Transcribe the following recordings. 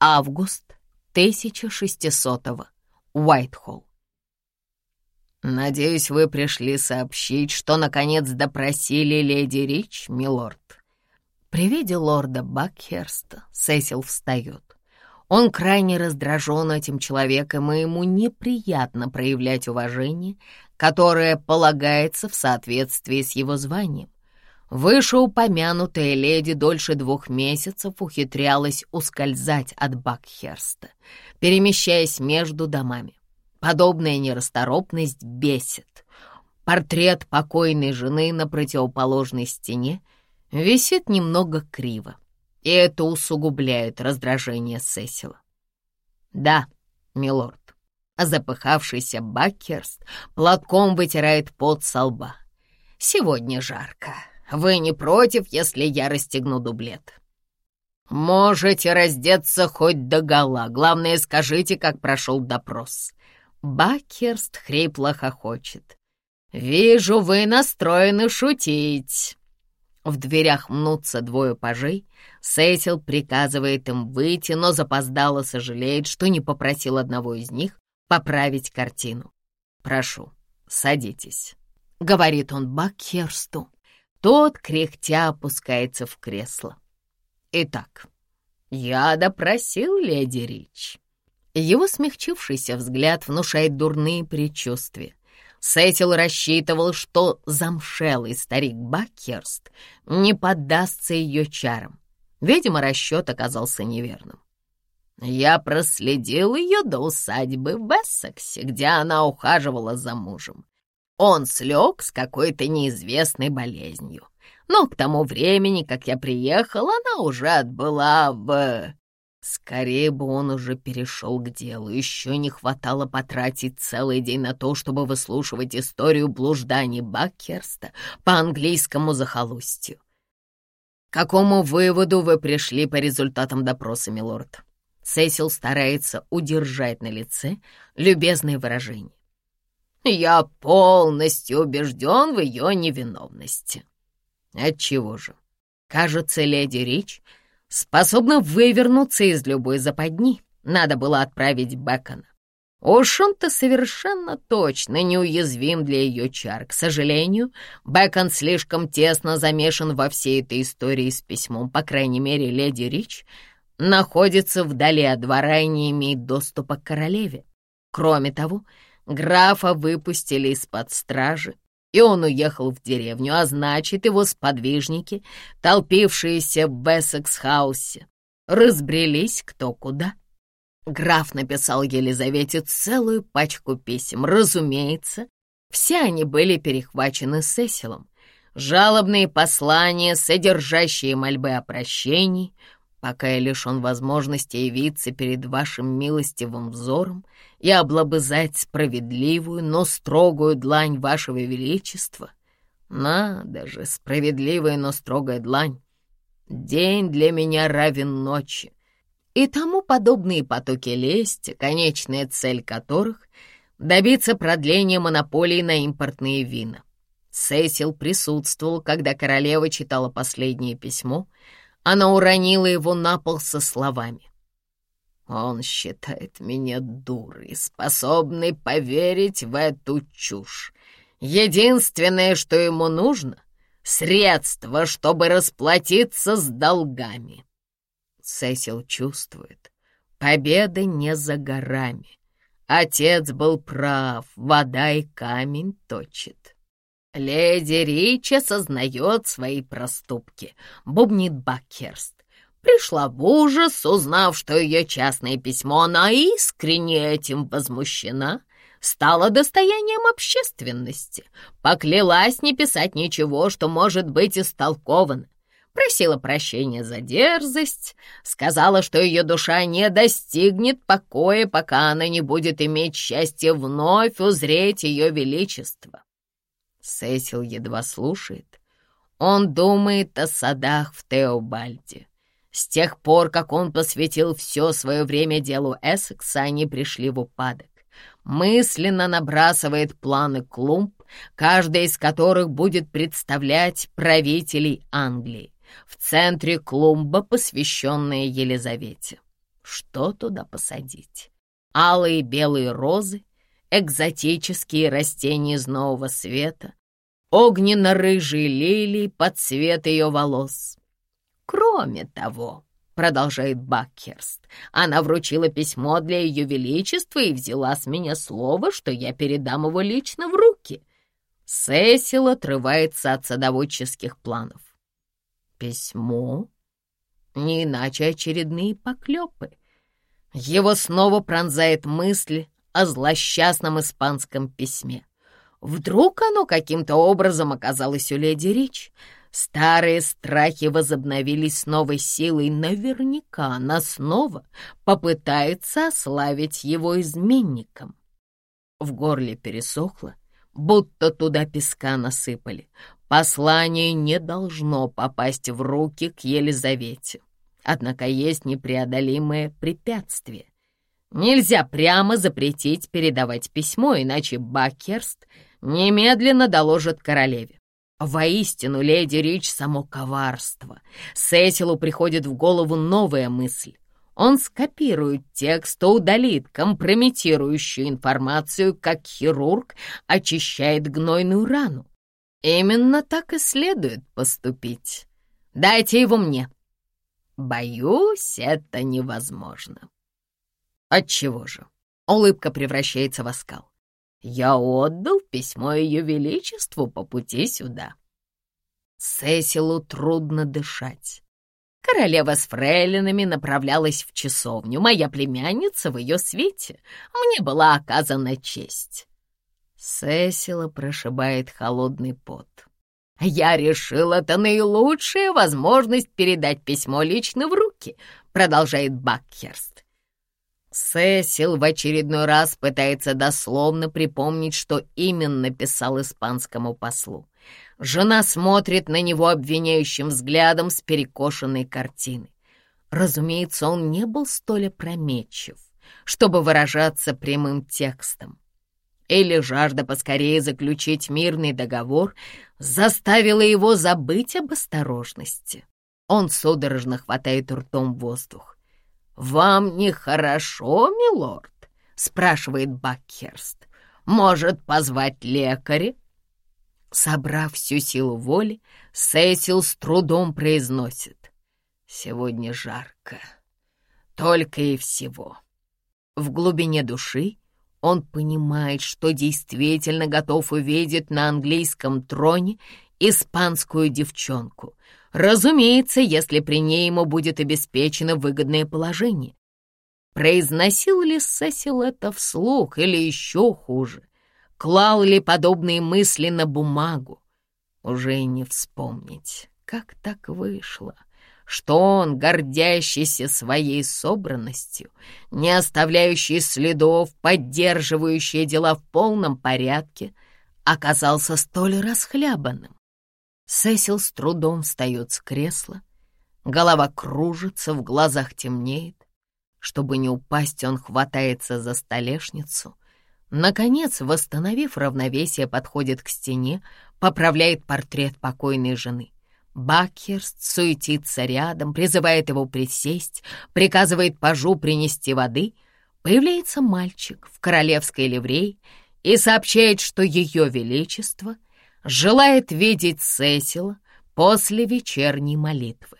Август 1600-го. Уайтхолл. «Надеюсь, вы пришли сообщить, что, наконец, допросили леди Рич, милорд». При виде лорда Бакхерста Сесил встает. Он крайне раздражен этим человеком, и ему неприятно проявлять уважение, которое полагается в соответствии с его званием. Вышеупомянутая леди дольше двух месяцев ухитрялась ускользать от Бакхерста, перемещаясь между домами. Подобная нерасторопность бесит. Портрет покойной жены на противоположной стене висит немного криво, и это усугубляет раздражение Сесила. «Да, милорд», запыхавшийся Бакхерст платком вытирает пот со лба. «Сегодня жарко». Вы не против, если я расстегну дублет?» «Можете раздеться хоть до гола. Главное, скажите, как прошел допрос». Бакерст хрипло хохочет. «Вижу, вы настроены шутить». В дверях мнутся двое пажей. Сесил приказывает им выйти, но запоздало сожалеет, что не попросил одного из них поправить картину. «Прошу, садитесь», — говорит он Бакхерсту. Тот, кряхтя, опускается в кресло. Итак, я допросил леди Рич. Его смягчившийся взгляд внушает дурные предчувствия. Сетил рассчитывал, что замшелый старик Баккерст не поддастся ее чарам. Видимо, расчет оказался неверным. Я проследил ее до усадьбы в Бессексе, где она ухаживала за мужем. Он слег с какой-то неизвестной болезнью. Но к тому времени, как я приехал, она уже отбыла в... Скорее бы он уже перешел к делу. Еще не хватало потратить целый день на то, чтобы выслушивать историю блужданий Баккерста по английскому захолустью. К какому выводу вы пришли по результатам допроса, милорд? Сесил старается удержать на лице любезное выражение. Я полностью убежден в ее невиновности. Отчего же? Кажется, леди Рич способна вывернуться из любой западни. Надо было отправить Бекона. Уж он-то совершенно точно неуязвим для ее чар. К сожалению, Бекон слишком тесно замешан во всей этой истории с письмом. По крайней мере, леди Рич находится вдали от двора и не имеет доступа к королеве. Кроме того, Графа выпустили из-под стражи, и он уехал в деревню, а значит, его сподвижники, толпившиеся в Бессекс-хаусе, разбрелись кто куда. Граф написал Елизавете целую пачку писем. Разумеется, все они были перехвачены Сесилом. Жалобные послания, содержащие мольбы о прощении, пока я лишен возможности явиться перед вашим милостивым взором и облобызать справедливую, но строгую длань вашего величества. Надо же, справедливая, но строгая длань. День для меня равен ночи. И тому подобные потоки лести, конечная цель которых — добиться продления монополии на импортные вина. Сесил присутствовал, когда королева читала последнее письмо — она уронила его на пол со словами. «Он считает меня дурой, способной поверить в эту чушь. Единственное, что ему нужно — средство, чтобы расплатиться с долгами». Сесил чувствует, победа не за горами. Отец был прав, вода и камень точит. «Леди Рич осознает свои проступки», — бубнит Бакхерст. Пришла в ужас, узнав, что ее частное письмо, она искренне этим возмущена, стала достоянием общественности, поклялась не писать ничего, что может быть истолковано, просила прощения за дерзость, сказала, что ее душа не достигнет покоя, пока она не будет иметь счастья вновь узреть ее величество. Сесил едва слушает. Он думает о садах в Теобальде. С тех пор, как он посвятил все свое время делу Эссекса, они пришли в упадок. Мысленно набрасывает планы клумб, каждая из которых будет представлять правителей Англии. В центре клумба, посвященная Елизавете. Что туда посадить? Алые белые розы, экзотические растения из нового света, огненно-рыжие лилии под цвет ее волос. Кроме того, продолжает Баккерст, она вручила письмо для ее величества и взяла с меня слово, что я передам его лично в руки. Сесил отрывается от садоводческих планов. Письмо? Не иначе очередные поклепы. Его снова пронзает мысль о злосчастном испанском письме. Вдруг оно каким-то образом оказалось у леди Рич? Старые страхи возобновились с новой силой. Наверняка она снова попытается ославить его изменником. В горле пересохло, будто туда песка насыпали. Послание не должно попасть в руки к Елизавете. Однако есть непреодолимое препятствие. Нельзя прямо запретить передавать письмо, иначе Баккерст немедленно доложит королеве. Воистину, леди Рич — само коварство. Сесилу приходит в голову новая мысль. Он скопирует текст, то удалит компрометирующую информацию, как хирург очищает гнойную рану. Именно так и следует поступить. Дайте его мне. Боюсь, это невозможно. Отчего же? Улыбка превращается в оскал. Я отдал письмо Ее Величеству по пути сюда. Сесилу трудно дышать. Королева с фрейлинами направлялась в часовню. Моя племянница в ее свете. Мне была оказана честь. Сесила прошибает холодный пот. «Я решил, это наилучшая возможность передать письмо лично в руки», продолжает Бакхерст. Сесил в очередной раз пытается дословно припомнить, что именно писал испанскому послу. Жена смотрит на него обвиняющим взглядом с перекошенной картины. Разумеется, он не был столь опрометчив, чтобы выражаться прямым текстом или жажда поскорее заключить мирный договор заставила его забыть об осторожности. Он судорожно хватает ртом воздух. «Вам нехорошо, милорд?» — спрашивает Бакхерст. «Может, позвать лекаря?» Собрав всю силу воли, Сесил с трудом произносит. «Сегодня жарко. Только и всего». В глубине души он понимает, что действительно готов увидеть на английском троне испанскую девчонку. Разумеется, если при ней ему будет обеспечено выгодное положение. Произносил ли Сесил это вслух или еще хуже? Клал ли подобные мысли на бумагу? Уже и не вспомнить, как так вышло что он, гордящийся своей собранностью, не оставляющий следов, поддерживающий дела в полном порядке, оказался столь расхлябанным. Сесил с трудом встает с кресла, голова кружится, в глазах темнеет. Чтобы не упасть, он хватается за столешницу. Наконец, восстановив равновесие, подходит к стене, поправляет портрет покойной жены. Бакхерст суетится рядом, призывает его присесть, приказывает пажу принести воды. Появляется мальчик в королевской ливрее и сообщает, что ее величество желает видеть Сесила после вечерней молитвы.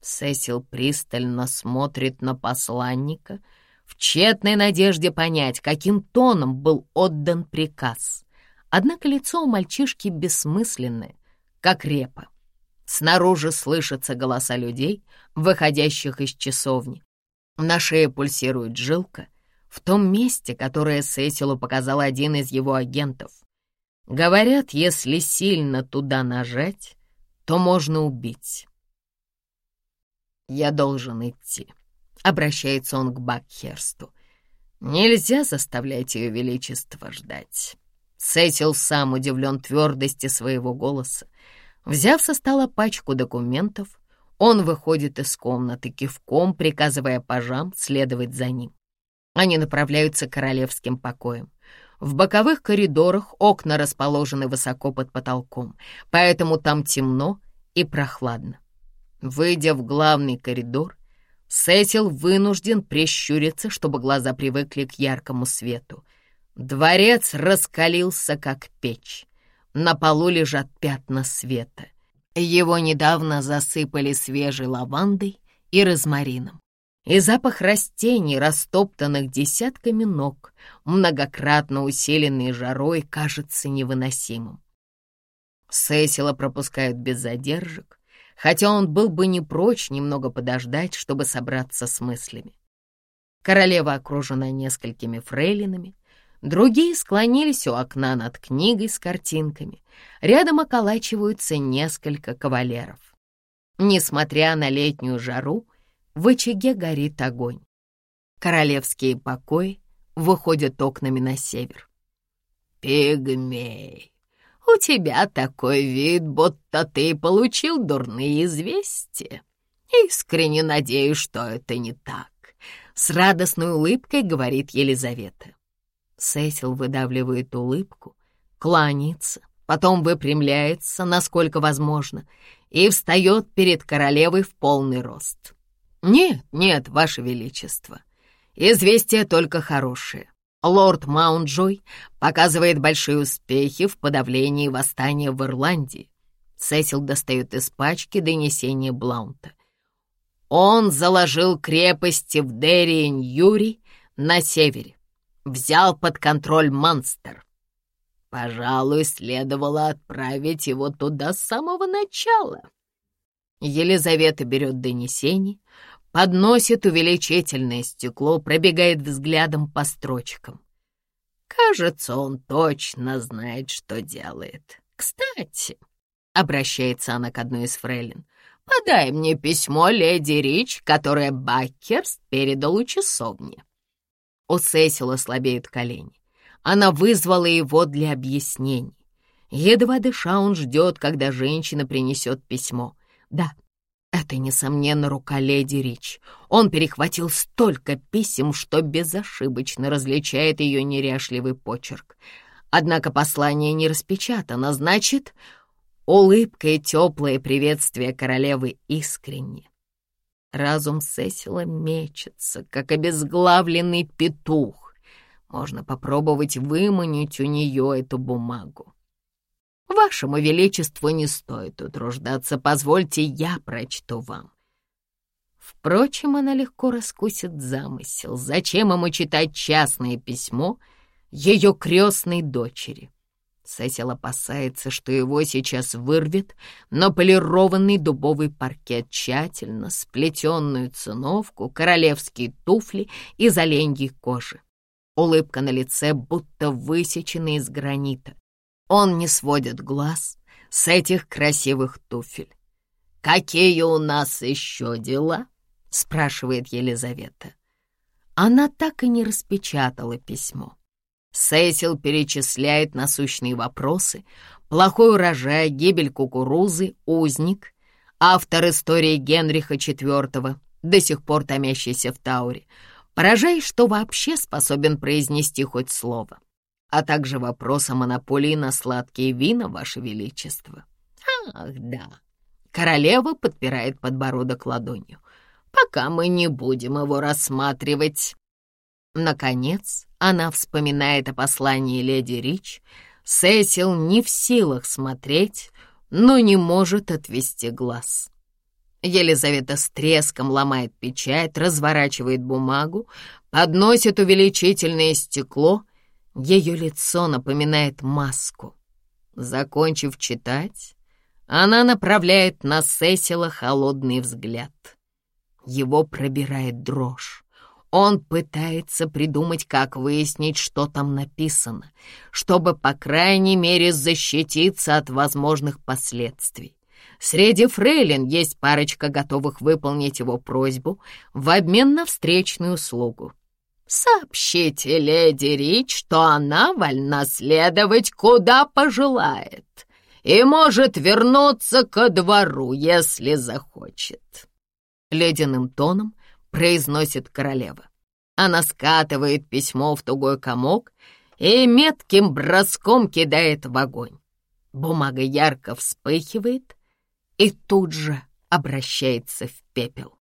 Сесил пристально смотрит на посланника в тщетной надежде понять, каким тоном был отдан приказ. Однако лицо у мальчишки бессмысленное, как репа. Снаружи слышатся голоса людей, выходящих из часовни. На шее пульсирует жилка в том месте, которое Сесилу показал один из его агентов. Говорят, если сильно туда нажать, то можно убить. «Я должен идти», — обращается он к Бакхерсту. «Нельзя заставлять ее величество ждать». Сесил сам удивлен твердости своего голоса. Взяв со стола пачку документов, он выходит из комнаты, кивком приказывая пажам следовать за ним. Они направляются к королевским покоям. В боковых коридорах окна расположены высоко под потолком, поэтому там темно и прохладно. Выйдя в главный коридор, Сесил вынужден прищуриться, чтобы глаза привыкли к яркому свету. Дворец раскалился, как печь. На полу лежат пятна света. Его недавно засыпали свежей лавандой и розмарином и запах растений, растоптанных десятками ног, многократно усиленный жарой, кажется невыносимым. Сесила пропускают без задержек, хотя он был бы не прочь немного подождать, чтобы собраться с мыслями. Королева окружена несколькими фрейлинами, другие склонились у окна над книгой с картинками, рядом околачиваются несколько кавалеров. Несмотря на летнюю жару, в очаге горит огонь. Королевские покои выходят окнами на север. «Пигмей, у тебя такой вид, будто ты получил дурные известия. Искренне надеюсь, что это не так», — с радостной улыбкой говорит Елизавета. Сесил выдавливает улыбку, кланяется, потом выпрямляется, насколько возможно, и встает перед королевой в полный рост. «Нет, нет, Ваше Величество. Известие только хорошее. Лорд Маунджой показывает большие успехи в подавлении восстания в Ирландии. Сесил достает из пачки донесение Блаунта. Он заложил крепости в Дерри-Юри на севере. Взял под контроль Манстер. Пожалуй, следовало отправить его туда с самого начала. Елизавета берет донесение, подносит увеличительное стекло, пробегает взглядом по строчкам. Кажется, он точно знает, что делает. Кстати, обращается она к одной из фрейлин, подай мне письмо леди Рич, которое Баккерст передал у часовни. У Сесила слабеют колени. Она вызвала его для объяснений. Едва дыша, он ждет, когда женщина принесет письмо. Да, это, несомненно, рука леди Рич. Он перехватил столько писем, что безошибочно различает ее неряшливый почерк. Однако послание не распечатано, значит, улыбка и теплое приветствие королевы искренне. Разум Сесила мечется, как обезглавленный петух. Можно попробовать выманить у нее эту бумагу. Вашему Величеству не стоит утруждаться, позвольте, я прочту вам. Впрочем, она легко раскусит замысел. Зачем ему читать частное письмо ее крестной дочери? Сесил опасается, что его сейчас вырвет на полированный дубовый паркет, тщательно сплетенную циновку, королевские туфли из оленьей кожи. Улыбка на лице будто высечена из гранита. Он не сводит глаз с этих красивых туфель. «Какие у нас еще дела?» — спрашивает Елизавета. Она так и не распечатала письмо. Сесил перечисляет насущные вопросы, плохой урожай, гибель кукурузы, узник, автор истории Генриха IV, до сих пор томящийся в Тауре, поражаясь, что вообще способен произнести хоть слово а также вопрос о монополии на сладкие вина, Ваше Величество. Ах, да. Королева подпирает подбородок ладонью. Пока мы не будем его рассматривать. Наконец, она вспоминает о послании леди Рич. Сесил не в силах смотреть, но не может отвести глаз. Елизавета с треском ломает печать, разворачивает бумагу, подносит увеличительное стекло ее лицо напоминает маску. Закончив читать, она направляет на Сесила холодный взгляд. Его пробирает дрожь. Он пытается придумать, как выяснить, что там написано, чтобы, по крайней мере, защититься от возможных последствий. Среди фрейлин есть парочка готовых выполнить его просьбу в обмен на встречную услугу. Сообщите леди Рич, что она вольна следовать, куда пожелает, и может вернуться ко двору, если захочет. Ледяным тоном произносит королева. Она скатывает письмо в тугой комок и метким броском кидает в огонь. Бумага ярко вспыхивает и тут же обращается в пепел.